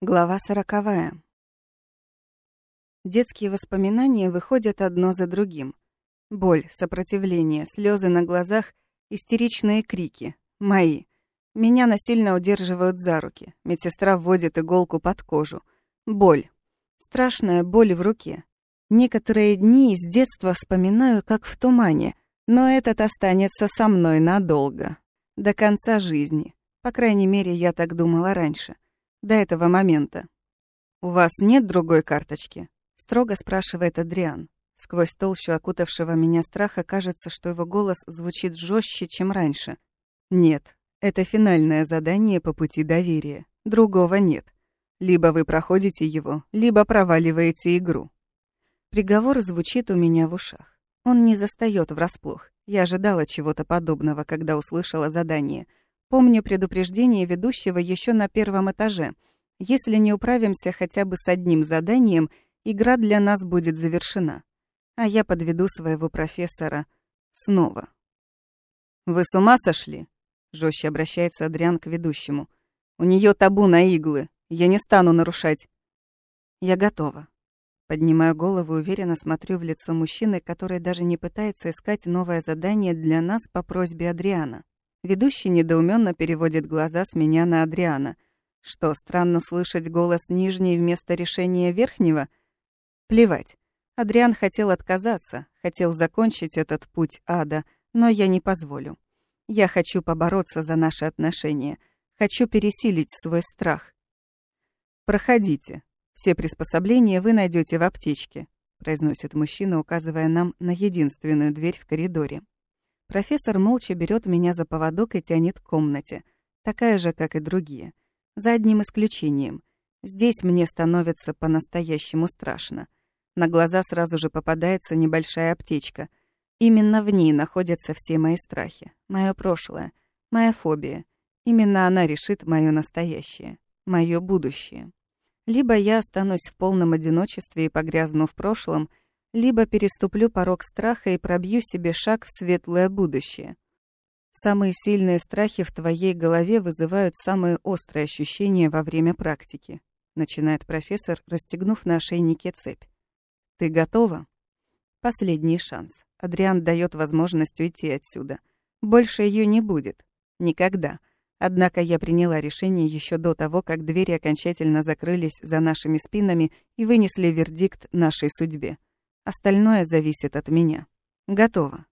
Глава сороковая. Детские воспоминания выходят одно за другим. Боль, сопротивление, слезы на глазах, истеричные крики. Мои. Меня насильно удерживают за руки. Медсестра вводит иголку под кожу. Боль. Страшная боль в руке. Некоторые дни из детства вспоминаю, как в тумане, но этот останется со мной надолго. До конца жизни. По крайней мере, я так думала раньше до этого момента. «У вас нет другой карточки?» — строго спрашивает Адриан. Сквозь толщу окутавшего меня страха кажется, что его голос звучит жестче, чем раньше. «Нет, это финальное задание по пути доверия. Другого нет. Либо вы проходите его, либо проваливаете игру». Приговор звучит у меня в ушах. Он не застаёт врасплох. Я ожидала чего-то подобного, когда услышала задание — Помню предупреждение ведущего еще на первом этаже. Если не управимся хотя бы с одним заданием, игра для нас будет завершена. А я подведу своего профессора снова. «Вы с ума сошли?» — жестче обращается Адриан к ведущему. «У нее табу на иглы. Я не стану нарушать». «Я готова». Поднимаю голову уверенно смотрю в лицо мужчины, который даже не пытается искать новое задание для нас по просьбе Адриана. Ведущий недоуменно переводит глаза с меня на Адриана. Что, странно слышать голос нижний вместо решения верхнего? Плевать. Адриан хотел отказаться, хотел закончить этот путь ада, но я не позволю. Я хочу побороться за наши отношения. Хочу пересилить свой страх. «Проходите. Все приспособления вы найдете в аптечке», произносит мужчина, указывая нам на единственную дверь в коридоре. Профессор молча берет меня за поводок и тянет к комнате, такая же, как и другие. За одним исключением. Здесь мне становится по-настоящему страшно. На глаза сразу же попадается небольшая аптечка. Именно в ней находятся все мои страхи, мое прошлое, моя фобия. Именно она решит мое настоящее, мое будущее. Либо я останусь в полном одиночестве и погрязну в прошлом — либо переступлю порог страха и пробью себе шаг в светлое будущее. Самые сильные страхи в твоей голове вызывают самые острые ощущения во время практики, начинает профессор, расстегнув на ошейнике цепь. Ты готова? Последний шанс. Адриан дает возможность уйти отсюда. Больше ее не будет. Никогда. Однако я приняла решение еще до того, как двери окончательно закрылись за нашими спинами и вынесли вердикт нашей судьбе. Остальное зависит от меня. Готово.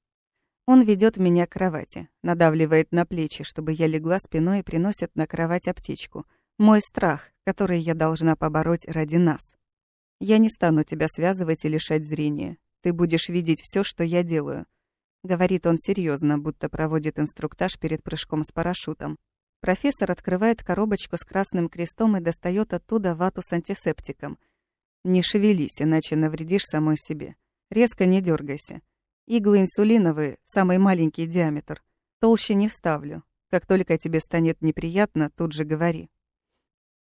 Он ведет меня к кровати, надавливает на плечи, чтобы я легла спиной и приносит на кровать аптечку. Мой страх, который я должна побороть ради нас. Я не стану тебя связывать и лишать зрения. Ты будешь видеть все, что я делаю. Говорит он серьезно, будто проводит инструктаж перед прыжком с парашютом. Профессор открывает коробочку с красным крестом и достает оттуда вату с антисептиком — не шевелись, иначе навредишь самой себе. Резко не дергайся. Иглы инсулиновые, самый маленький диаметр. Толще не вставлю. Как только тебе станет неприятно, тут же говори.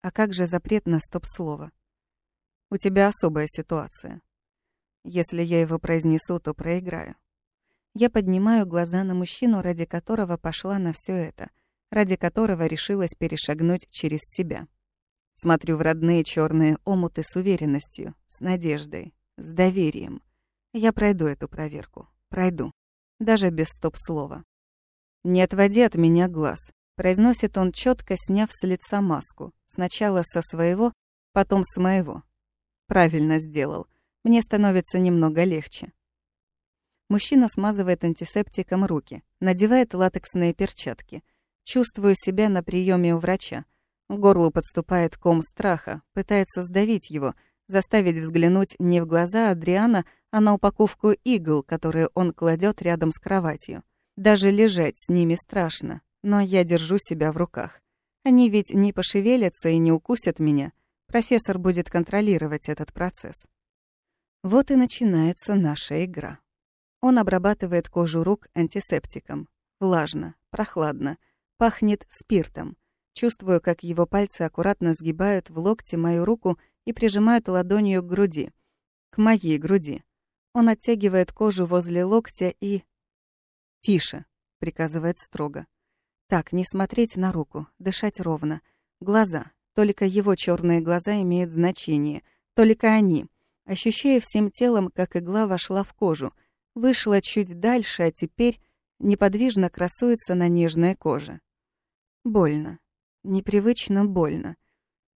А как же запрет на стоп-слово? У тебя особая ситуация. Если я его произнесу, то проиграю. Я поднимаю глаза на мужчину, ради которого пошла на все это, ради которого решилась перешагнуть через себя. Смотрю в родные черные омуты с уверенностью, с надеждой, с доверием. Я пройду эту проверку. Пройду. Даже без стоп-слова. «Не отводи от меня глаз», — произносит он, четко сняв с лица маску. Сначала со своего, потом с моего. Правильно сделал. Мне становится немного легче. Мужчина смазывает антисептиком руки, надевает латексные перчатки. Чувствую себя на приеме у врача. В горлу подступает ком страха, пытается сдавить его, заставить взглянуть не в глаза Адриана, а на упаковку игл, которые он кладет рядом с кроватью. Даже лежать с ними страшно, но я держу себя в руках. Они ведь не пошевелятся и не укусят меня. Профессор будет контролировать этот процесс. Вот и начинается наша игра. Он обрабатывает кожу рук антисептиком. Влажно, прохладно, пахнет спиртом. Чувствую, как его пальцы аккуратно сгибают в локте мою руку и прижимают ладонью к груди. К моей груди. Он оттягивает кожу возле локтя и... «Тише», — приказывает строго. «Так, не смотреть на руку, дышать ровно. Глаза. Только его черные глаза имеют значение. Только они. Ощущая всем телом, как игла вошла в кожу. Вышла чуть дальше, а теперь неподвижно красуется на нежной коже. Больно. Непривычно больно.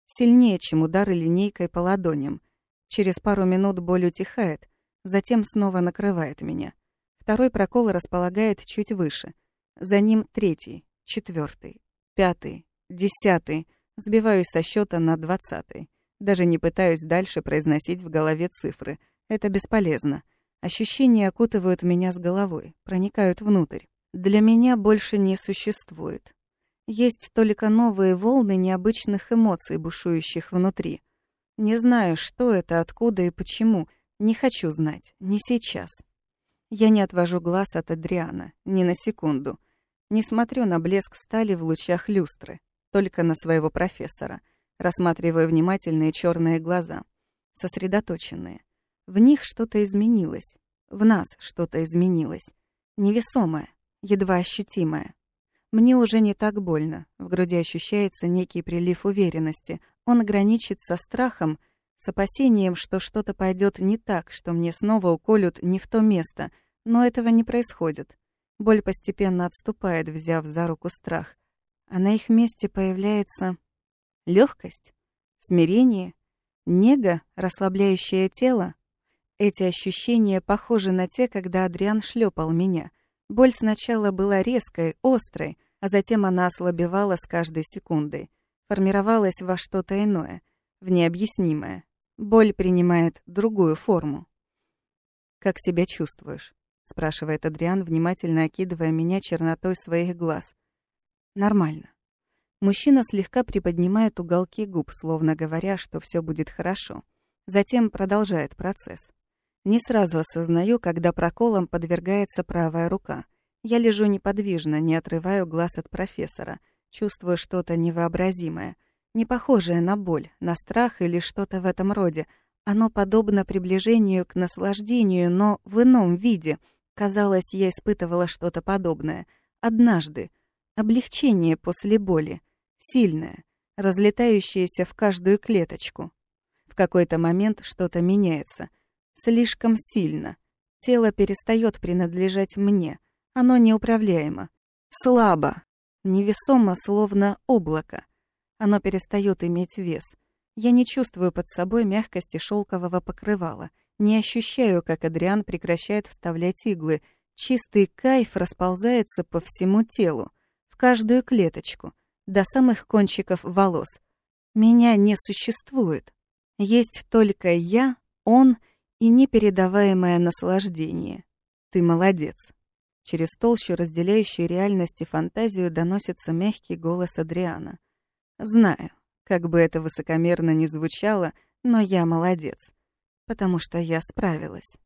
Сильнее, чем удары линейкой по ладоням. Через пару минут боль утихает, затем снова накрывает меня. Второй прокол располагает чуть выше. За ним третий, четвертый, пятый, десятый. Сбиваюсь со счета на двадцатый. Даже не пытаюсь дальше произносить в голове цифры. Это бесполезно. Ощущения окутывают меня с головой, проникают внутрь. Для меня больше не существует. Есть только новые волны необычных эмоций, бушующих внутри. Не знаю, что это, откуда и почему. Не хочу знать. Не сейчас. Я не отвожу глаз от Адриана. Ни на секунду. Не смотрю на блеск стали в лучах люстры. Только на своего профессора. Рассматриваю внимательные черные глаза. Сосредоточенные. В них что-то изменилось. В нас что-то изменилось. Невесомое. Едва ощутимое. Мне уже не так больно. В груди ощущается некий прилив уверенности. Он граничит со страхом, с опасением, что что-то пойдет не так, что мне снова уколют не в то место. Но этого не происходит. Боль постепенно отступает, взяв за руку страх. А на их месте появляется легкость, смирение, нега, расслабляющее тело. Эти ощущения похожи на те, когда Адриан шлепал меня. Боль сначала была резкой, острой, а затем она ослабевала с каждой секундой, формировалась во что-то иное, в необъяснимое. Боль принимает другую форму. «Как себя чувствуешь?» — спрашивает Адриан, внимательно окидывая меня чернотой своих глаз. «Нормально». Мужчина слегка приподнимает уголки губ, словно говоря, что все будет хорошо. Затем продолжает процесс. Не сразу осознаю, когда проколом подвергается правая рука. Я лежу неподвижно, не отрываю глаз от профессора, чувствую что-то невообразимое, не похожее на боль, на страх или что-то в этом роде. Оно подобно приближению к наслаждению, но в ином виде. Казалось, я испытывала что-то подобное. Однажды. Облегчение после боли. Сильное, разлетающееся в каждую клеточку. В какой-то момент что-то меняется. Слишком сильно. Тело перестает принадлежать мне. Оно неуправляемо. Слабо. Невесомо, словно облако. Оно перестает иметь вес. Я не чувствую под собой мягкости шелкового покрывала. Не ощущаю, как Адриан прекращает вставлять иглы. Чистый кайф расползается по всему телу, в каждую клеточку, до самых кончиков волос. Меня не существует. Есть только я, он и непередаваемое наслаждение. Ты молодец. Через толщу, разделяющую реальность и фантазию, доносится мягкий голос Адриана. «Знаю, как бы это высокомерно ни звучало, но я молодец, потому что я справилась».